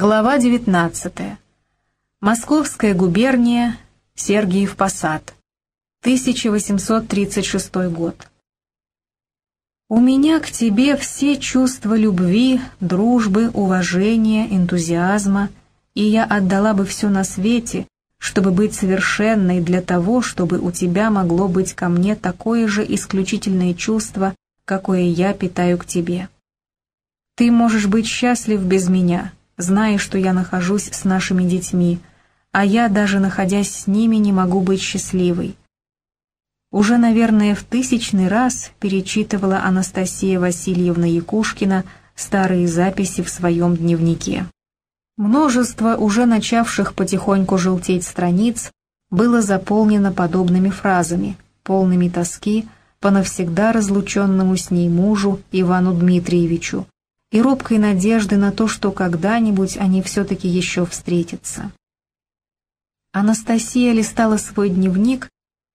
Глава 19. Московская губерния, Сергиев Посад. 1836 год. У меня к тебе все чувства любви, дружбы, уважения, энтузиазма, и я отдала бы все на свете, чтобы быть совершенной для того, чтобы у тебя могло быть ко мне такое же исключительное чувство, какое я питаю к тебе. Ты можешь быть счастлив без меня, зная, что я нахожусь с нашими детьми, а я, даже находясь с ними, не могу быть счастливой. Уже, наверное, в тысячный раз перечитывала Анастасия Васильевна Якушкина старые записи в своем дневнике. Множество уже начавших потихоньку желтеть страниц было заполнено подобными фразами, полными тоски по навсегда разлученному с ней мужу Ивану Дмитриевичу, и робкой надежды на то, что когда-нибудь они все-таки еще встретятся. Анастасия листала свой дневник,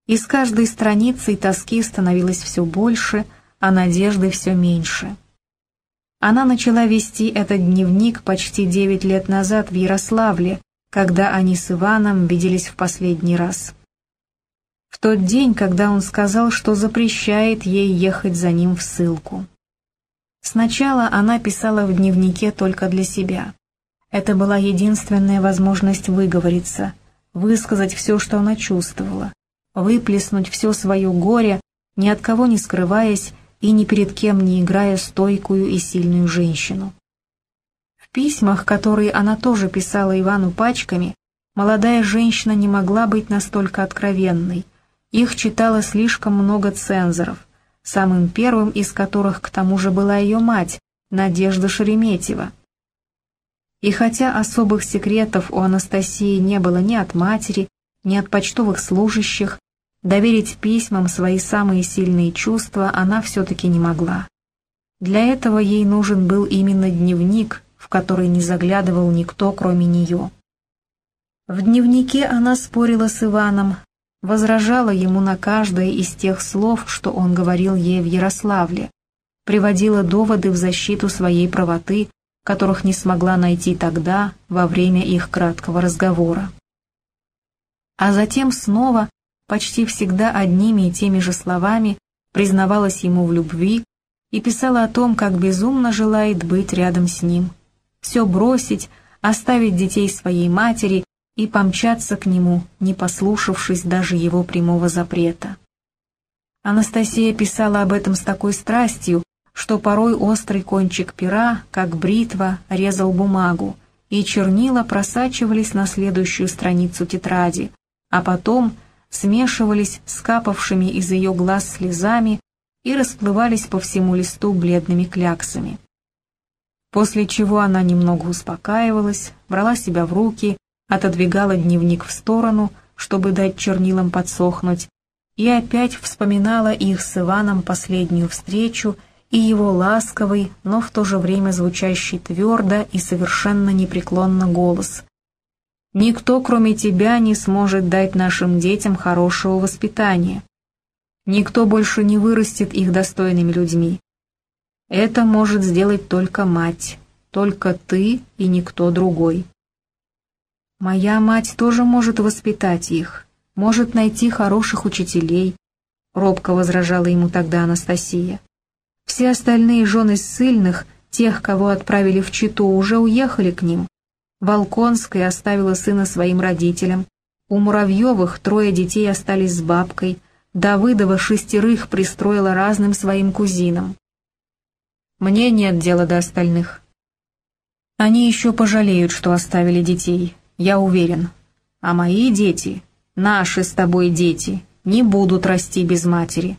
и с каждой страницей тоски становилось все больше, а надежды все меньше. Она начала вести этот дневник почти девять лет назад в Ярославле, когда они с Иваном виделись в последний раз. В тот день, когда он сказал, что запрещает ей ехать за ним в ссылку. Сначала она писала в дневнике только для себя. Это была единственная возможность выговориться, высказать все, что она чувствовала, выплеснуть все свое горе, ни от кого не скрываясь и ни перед кем не играя стойкую и сильную женщину. В письмах, которые она тоже писала Ивану пачками, молодая женщина не могла быть настолько откровенной, их читало слишком много цензоров – самым первым из которых к тому же была ее мать, Надежда Шереметьева. И хотя особых секретов у Анастасии не было ни от матери, ни от почтовых служащих, доверить письмам свои самые сильные чувства она все-таки не могла. Для этого ей нужен был именно дневник, в который не заглядывал никто, кроме нее. В дневнике она спорила с Иваном, возражала ему на каждое из тех слов, что он говорил ей в Ярославле, приводила доводы в защиту своей правоты, которых не смогла найти тогда, во время их краткого разговора. А затем снова, почти всегда одними и теми же словами, признавалась ему в любви и писала о том, как безумно желает быть рядом с ним, все бросить, оставить детей своей матери и помчаться к нему, не послушавшись даже его прямого запрета. Анастасия писала об этом с такой страстью, что порой острый кончик пера, как бритва, резал бумагу, и чернила просачивались на следующую страницу тетради, а потом смешивались с капавшими из ее глаз слезами и расплывались по всему листу бледными кляксами. После чего она немного успокаивалась, брала себя в руки отодвигала дневник в сторону, чтобы дать чернилам подсохнуть, и опять вспоминала их с Иваном последнюю встречу и его ласковый, но в то же время звучащий твердо и совершенно непреклонно голос. «Никто, кроме тебя, не сможет дать нашим детям хорошего воспитания. Никто больше не вырастет их достойными людьми. Это может сделать только мать, только ты и никто другой». Моя мать тоже может воспитать их, может найти хороших учителей, робко возражала ему тогда Анастасия. Все остальные жены ссыльных, тех, кого отправили в Читу, уже уехали к ним. Волконская оставила сына своим родителям, у Муравьевых трое детей остались с бабкой, Давыдова шестерых пристроила разным своим кузинам. Мне нет дела до остальных. Они еще пожалеют, что оставили детей, я уверен. А мои дети, наши с тобой дети, не будут расти без матери».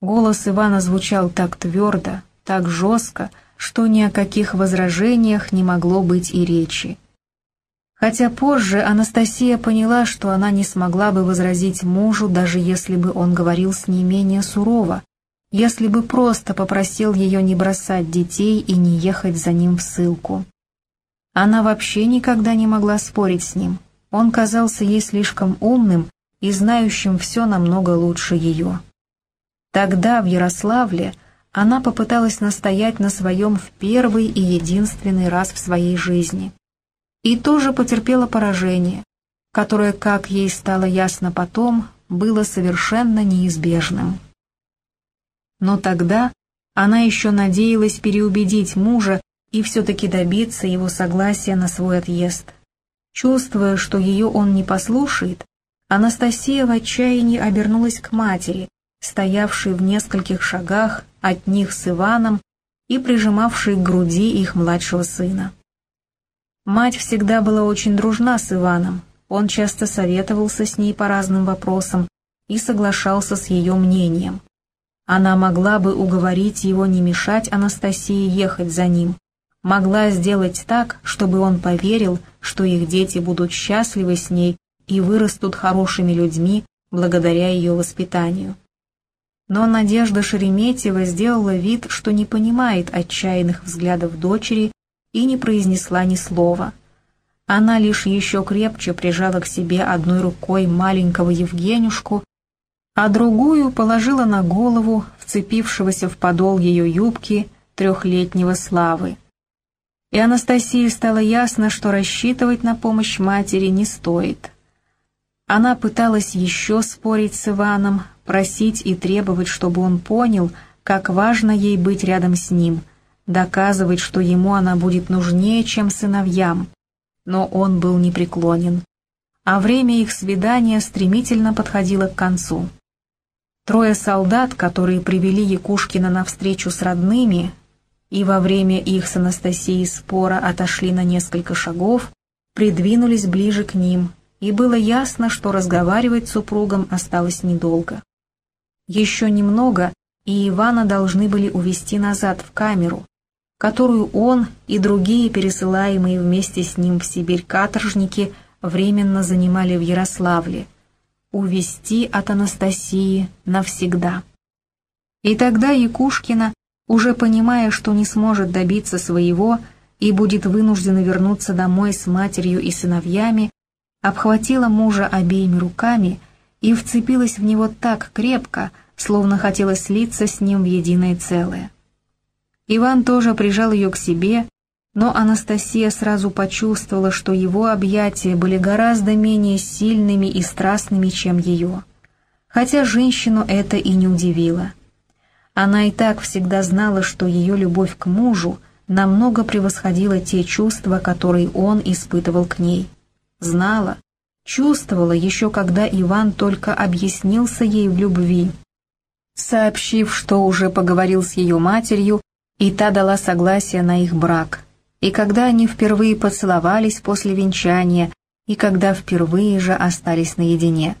Голос Ивана звучал так твердо, так жестко, что ни о каких возражениях не могло быть и речи. Хотя позже Анастасия поняла, что она не смогла бы возразить мужу, даже если бы он говорил с ней менее сурово, если бы просто попросил ее не бросать детей и не ехать за ним в ссылку. Она вообще никогда не могла спорить с ним. Он казался ей слишком умным и знающим все намного лучше ее. Тогда, в Ярославле, она попыталась настоять на своем в первый и единственный раз в своей жизни. и тоже потерпела поражение, которое, как ей стало ясно потом, было совершенно неизбежным. Но тогда она еще надеялась переубедить мужа и все-таки добиться его согласия на свой отъезд. Чувствуя, что ее он не послушает, Анастасия в отчаянии обернулась к матери, стоявшей в нескольких шагах от них с Иваном и прижимавшей к груди их младшего сына. Мать всегда была очень дружна с Иваном, он часто советовался с ней по разным вопросам и соглашался с ее мнением. Она могла бы уговорить его не мешать Анастасии ехать за ним, могла сделать так, чтобы он поверил, что их дети будут счастливы с ней и вырастут хорошими людьми благодаря ее воспитанию. Но Надежда Шереметьева сделала вид, что не понимает отчаянных взглядов дочери и не произнесла ни слова. Она лишь еще крепче прижала к себе одной рукой маленького Евгенюшку, а другую положила на голову вцепившегося в подол ее юбки трехлетнего Славы. И Анастасии стало ясно, что рассчитывать на помощь матери не стоит. Она пыталась еще спорить с Иваном, просить и требовать, чтобы он понял, как важно ей быть рядом с ним, доказывать, что ему она будет нужнее, чем сыновьям. Но он был непреклонен. А время их свидания стремительно подходило к концу. Трое солдат, которые привели Якушкина на встречу с родными, и во время их с Анастасией спора отошли на несколько шагов, придвинулись ближе к ним и было ясно, что разговаривать с супругом осталось недолго. Еще немного, и Ивана должны были увести назад в камеру, которую он и другие пересылаемые вместе с ним в Сибирь каторжники временно занимали в Ярославле, увести от Анастасии навсегда. И тогда Якушкина, уже понимая, что не сможет добиться своего и будет вынуждена вернуться домой с матерью и сыновьями, обхватила мужа обеими руками и вцепилась в него так крепко, словно хотела слиться с ним в единое целое. Иван тоже прижал ее к себе, но Анастасия сразу почувствовала, что его объятия были гораздо менее сильными и страстными, чем ее. Хотя женщину это и не удивило. Она и так всегда знала, что ее любовь к мужу намного превосходила те чувства, которые он испытывал к ней знала, чувствовала еще когда Иван только объяснился ей в любви. Сообщив, что уже поговорил с ее матерью, и та дала согласие на их брак. И когда они впервые поцеловались после венчания, и когда впервые же остались наедине.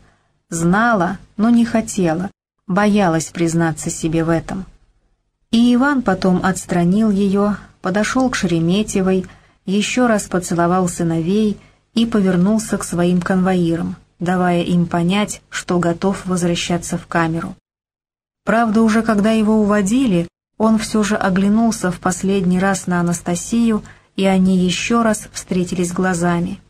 Знала, но не хотела, боялась признаться себе в этом. И Иван потом отстранил ее, подошел к Шереметьевой, еще раз поцеловал сыновей, и повернулся к своим конвоирам, давая им понять, что готов возвращаться в камеру. Правда, уже когда его уводили, он все же оглянулся в последний раз на Анастасию, и они еще раз встретились глазами.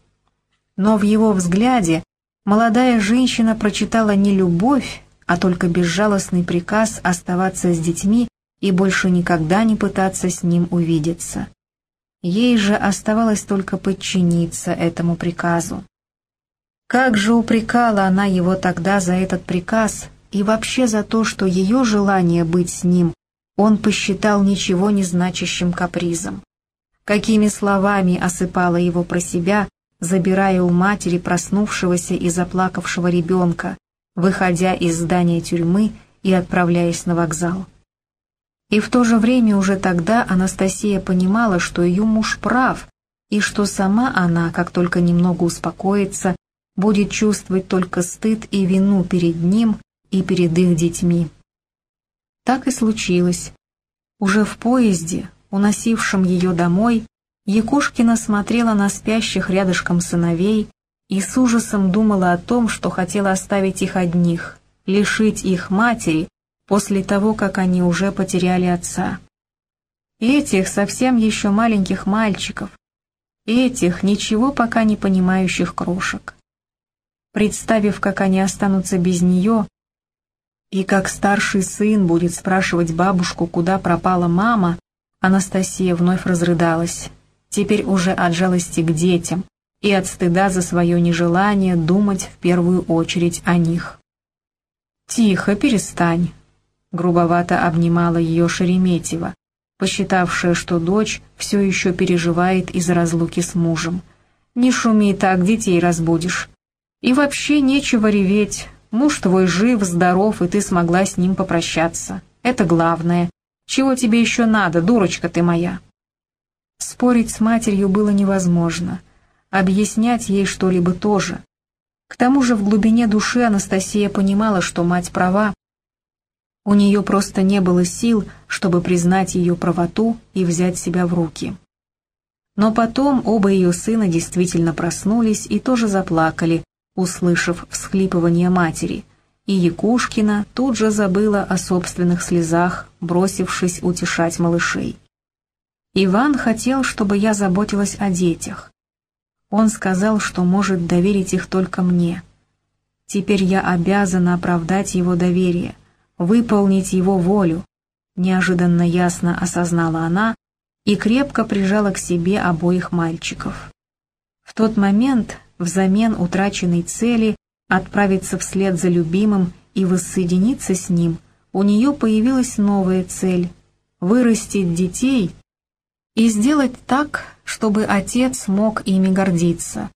Но в его взгляде молодая женщина прочитала не любовь, а только безжалостный приказ оставаться с детьми и больше никогда не пытаться с ним увидеться. Ей же оставалось только подчиниться этому приказу. Как же упрекала она его тогда за этот приказ и вообще за то, что ее желание быть с ним он посчитал ничего не значащим капризом. Какими словами осыпала его про себя, забирая у матери проснувшегося и заплакавшего ребенка, выходя из здания тюрьмы и отправляясь на вокзал. И в то же время уже тогда Анастасия понимала, что ее муж прав, и что сама она, как только немного успокоится, будет чувствовать только стыд и вину перед ним и перед их детьми. Так и случилось. Уже в поезде, уносившем ее домой, Якушкина смотрела на спящих рядышком сыновей и с ужасом думала о том, что хотела оставить их одних, лишить их матери после того, как они уже потеряли отца. Этих совсем еще маленьких мальчиков, этих ничего пока не понимающих крошек. Представив, как они останутся без нее, и как старший сын будет спрашивать бабушку, куда пропала мама, Анастасия вновь разрыдалась. теперь уже от жалости к детям и от стыда за свое нежелание думать в первую очередь о них. «Тихо, перестань», — грубовато обнимала ее Шереметьева, посчитавшая, что дочь все еще переживает из-за разлуки с мужем. «Не шуми так, детей разбудишь. И вообще нечего реветь, муж твой жив, здоров, и ты смогла с ним попрощаться. Это главное. Чего тебе еще надо, дурочка ты моя?» Спорить с матерью было невозможно, объяснять ей что-либо тоже. К тому же в глубине души Анастасия понимала, что мать права. У нее просто не было сил, чтобы признать ее правоту и взять себя в руки. Но потом оба ее сына действительно проснулись и тоже заплакали, услышав всхлипывание матери, и Якушкина тут же забыла о собственных слезах, бросившись утешать малышей. Иван хотел, чтобы я заботилась о детях. Он сказал, что может доверить их только мне. Теперь я обязана оправдать его доверие, выполнить его волю, неожиданно ясно осознала она и крепко прижала к себе обоих мальчиков. В тот момент, взамен утраченной цели отправиться вслед за любимым и воссоединиться с ним, у нее появилась новая цель — вырастить детей — и сделать так, чтобы отец мог ими гордиться,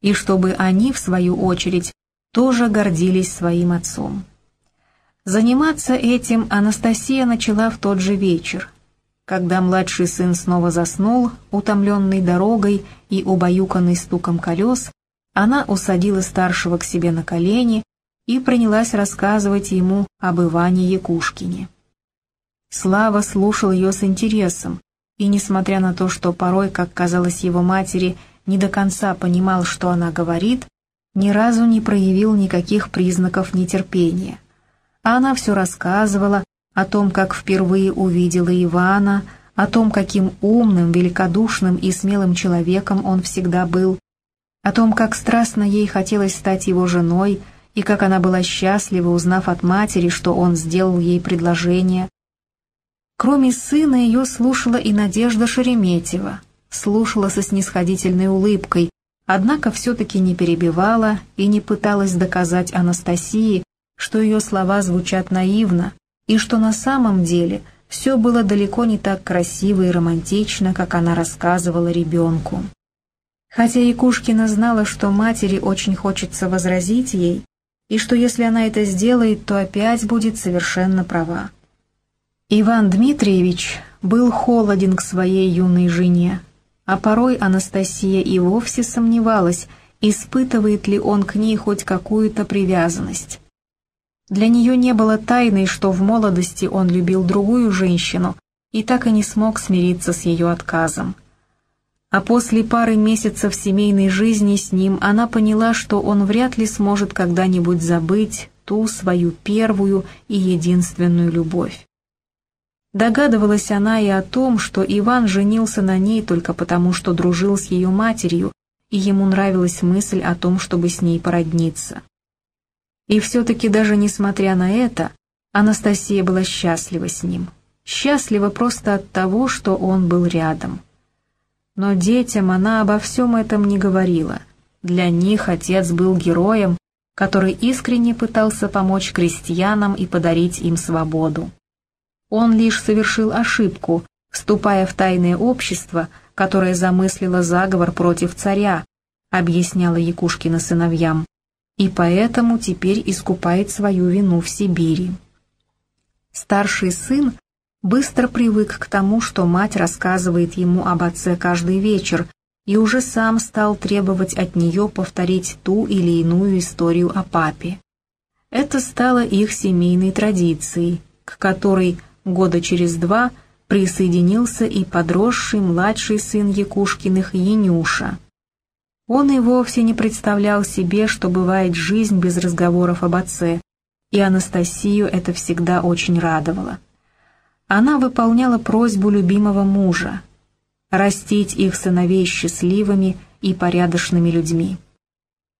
и чтобы они, в свою очередь, тоже гордились своим отцом. Заниматься этим Анастасия начала в тот же вечер, когда младший сын снова заснул, утомленный дорогой и убаюканный стуком колес, она усадила старшего к себе на колени и принялась рассказывать ему об Иване Якушкине. Слава слушал ее с интересом, и, несмотря на то, что порой, как казалось его матери, не до конца понимал, что она говорит, ни разу не проявил никаких признаков нетерпения. А она все рассказывала о том, как впервые увидела Ивана, о том, каким умным, великодушным и смелым человеком он всегда был, о том, как страстно ей хотелось стать его женой, и как она была счастлива, узнав от матери, что он сделал ей предложение, Кроме сына ее слушала и Надежда Шереметьева, слушала со снисходительной улыбкой, однако все-таки не перебивала и не пыталась доказать Анастасии, что ее слова звучат наивно, и что на самом деле все было далеко не так красиво и романтично, как она рассказывала ребенку. Хотя Якушкина знала, что матери очень хочется возразить ей, и что если она это сделает, то опять будет совершенно права. Иван Дмитриевич был холоден к своей юной жене, а порой Анастасия и вовсе сомневалась, испытывает ли он к ней хоть какую-то привязанность. Для нее не было тайной, что в молодости он любил другую женщину и так и не смог смириться с ее отказом. А после пары месяцев семейной жизни с ним она поняла, что он вряд ли сможет когда-нибудь забыть ту свою первую и единственную любовь. Догадывалась она и о том, что Иван женился на ней только потому, что дружил с ее матерью, и ему нравилась мысль о том, чтобы с ней породниться. И все-таки даже несмотря на это, Анастасия была счастлива с ним. Счастлива просто от того, что он был рядом. Но детям она обо всем этом не говорила. Для них отец был героем, который искренне пытался помочь крестьянам и подарить им свободу. Он лишь совершил ошибку, вступая в тайное общество, которое замыслило заговор против царя, объясняла Якушкина сыновьям, и поэтому теперь искупает свою вину в Сибири. Старший сын быстро привык к тому, что мать рассказывает ему об отце каждый вечер, и уже сам стал требовать от нее повторить ту или иную историю о папе. Это стало их семейной традицией, к которой года через два присоединился и подросший младший сын Якушкиных Янюша. Он и вовсе не представлял себе, что бывает жизнь без разговоров об отце, и Анастасию это всегда очень радовало. Она выполняла просьбу любимого мужа — растить их сыновей счастливыми и порядочными людьми.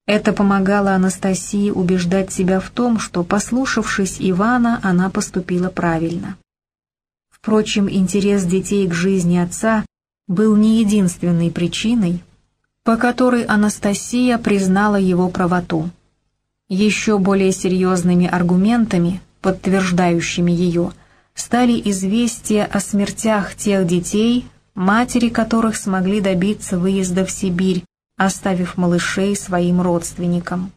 Это помогало Анастасии убеждать себя в том, что, послушавшись Ивана, она поступила правильно. Впрочем, интерес детей к жизни отца был не единственной причиной, по которой Анастасия признала его правоту. Еще более серьезными аргументами, подтверждающими ее, стали известия о смертях тех детей, матери которых смогли добиться выезда в Сибирь, оставив малышей своим родственникам.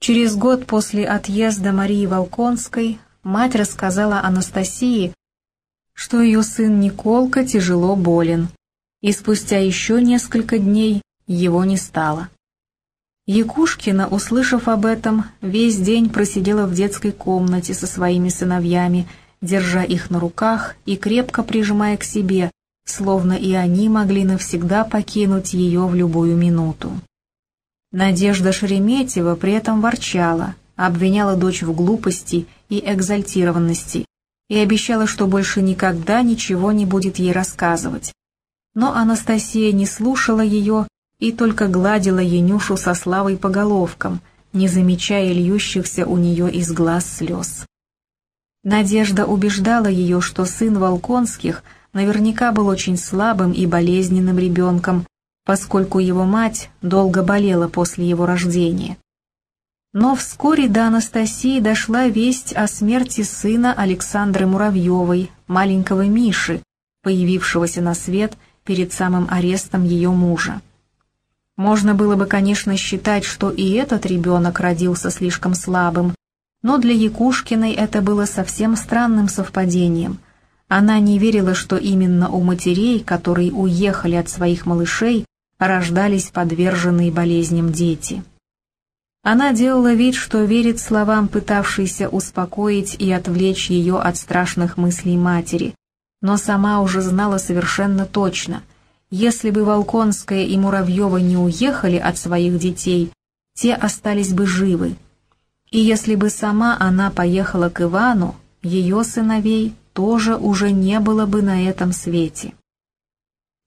Через год после отъезда Марии Волконской мать рассказала Анастасии, что ее сын Николка тяжело болен, и спустя еще несколько дней его не стало. Якушкина, услышав об этом, весь день просидела в детской комнате со своими сыновьями, держа их на руках и крепко прижимая к себе, словно и они могли навсегда покинуть ее в любую минуту. Надежда Шереметьева при этом ворчала, обвиняла дочь в глупости и экзальтированности и обещала, что больше никогда ничего не будет ей рассказывать. Но Анастасия не слушала ее и только гладила Янюшу со славой по головкам, не замечая льющихся у нее из глаз слез. Надежда убеждала ее, что сын Волконских наверняка был очень слабым и болезненным ребенком, поскольку его мать долго болела после его рождения. Но вскоре до Анастасии дошла весть о смерти сына Александры Муравьевой, маленького Миши, появившегося на свет перед самым арестом ее мужа. Можно было бы, конечно, считать, что и этот ребенок родился слишком слабым, но для Якушкиной это было совсем странным совпадением. Она не верила, что именно у матерей, которые уехали от своих малышей, рождались подверженные болезням дети. Она делала вид, что верит словам, пытавшейся успокоить и отвлечь ее от страшных мыслей матери, но сама уже знала совершенно точно, если бы Волконская и Муравьева не уехали от своих детей, те остались бы живы. И если бы сама она поехала к Ивану, ее сыновей тоже уже не было бы на этом свете.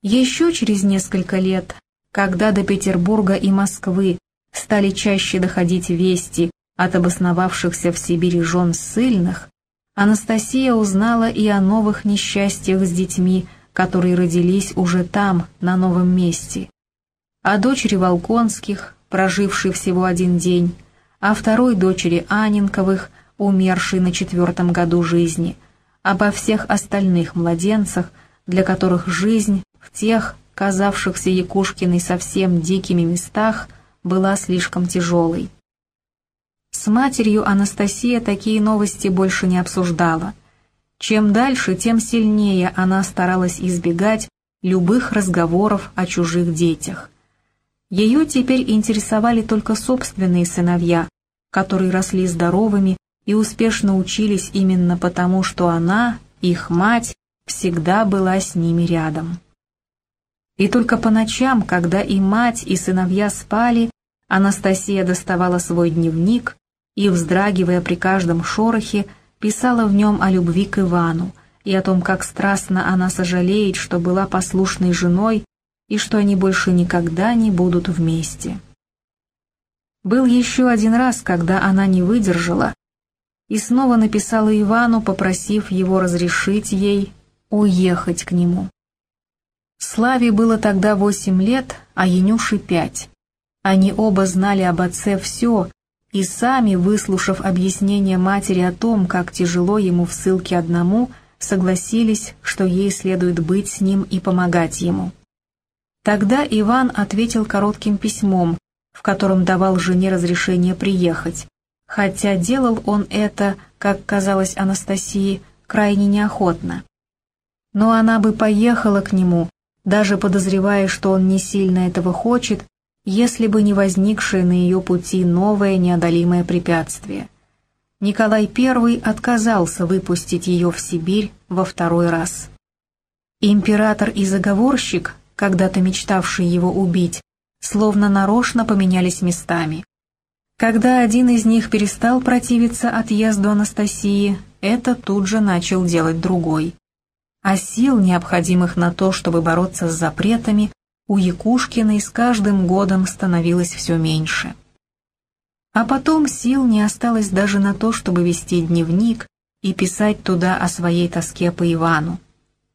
Еще через несколько лет, когда до Петербурга и Москвы стали чаще доходить вести от обосновавшихся в Сибири жен ссыльных, Анастасия узнала и о новых несчастьях с детьми, которые родились уже там, на новом месте. О дочери Волконских, прожившей всего один день, о второй дочери Анинковых, умершей на четвертом году жизни, обо всех остальных младенцах, для которых жизнь в тех, казавшихся Якушкиной совсем дикими местах, была слишком тяжелой. С матерью Анастасия такие новости больше не обсуждала. Чем дальше, тем сильнее она старалась избегать любых разговоров о чужих детях. Ее теперь интересовали только собственные сыновья, которые росли здоровыми и успешно учились именно потому, что она, их мать, всегда была с ними рядом. И только по ночам, когда и мать, и сыновья спали, Анастасия доставала свой дневник и, вздрагивая при каждом шорохе, писала в нем о любви к Ивану и о том, как страстно она сожалеет, что была послушной женой и что они больше никогда не будут вместе. Был еще один раз, когда она не выдержала и снова написала Ивану, попросив его разрешить ей уехать к нему. Славе было тогда восемь лет, а Янюше пять. Они оба знали об отце все, и сами, выслушав объяснение матери о том, как тяжело ему в ссылке одному, согласились, что ей следует быть с ним и помогать ему. Тогда Иван ответил коротким письмом, в котором давал жене разрешение приехать, хотя делал он это, как казалось Анастасии, крайне неохотно. Но она бы поехала к нему, даже подозревая, что он не сильно этого хочет, если бы не возникшее на ее пути новое неодолимое препятствие. Николай I отказался выпустить ее в Сибирь во второй раз. Император и заговорщик, когда-то мечтавший его убить, словно нарочно поменялись местами. Когда один из них перестал противиться отъезду Анастасии, это тут же начал делать другой а сил, необходимых на то, чтобы бороться с запретами, у Якушкиной с каждым годом становилось все меньше. А потом сил не осталось даже на то, чтобы вести дневник и писать туда о своей тоске по Ивану.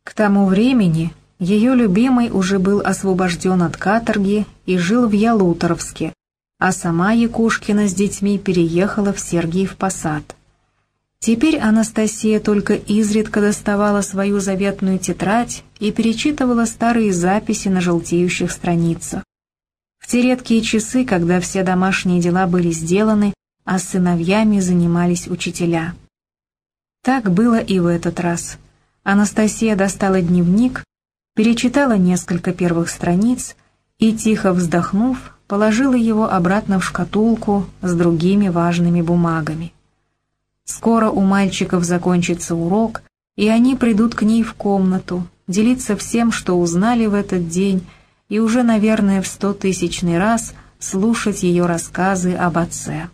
К тому времени Ее любимый уже был освобожден от каторги и жил в Ялуторовске, а сама Якушкина с детьми переехала в Сергиев Посад. Теперь Анастасия только изредка доставала свою заветную тетрадь и перечитывала старые записи на желтеющих страницах. В те редкие часы, когда все домашние дела были сделаны, а с сыновьями занимались учителя. Так было и в этот раз. Анастасия достала дневник перечитала несколько первых страниц и, тихо вздохнув, положила его обратно в шкатулку с другими важными бумагами. Скоро у мальчиков закончится урок, и они придут к ней в комнату, делиться всем, что узнали в этот день, и уже, наверное, в стотысячный раз слушать ее рассказы об отце.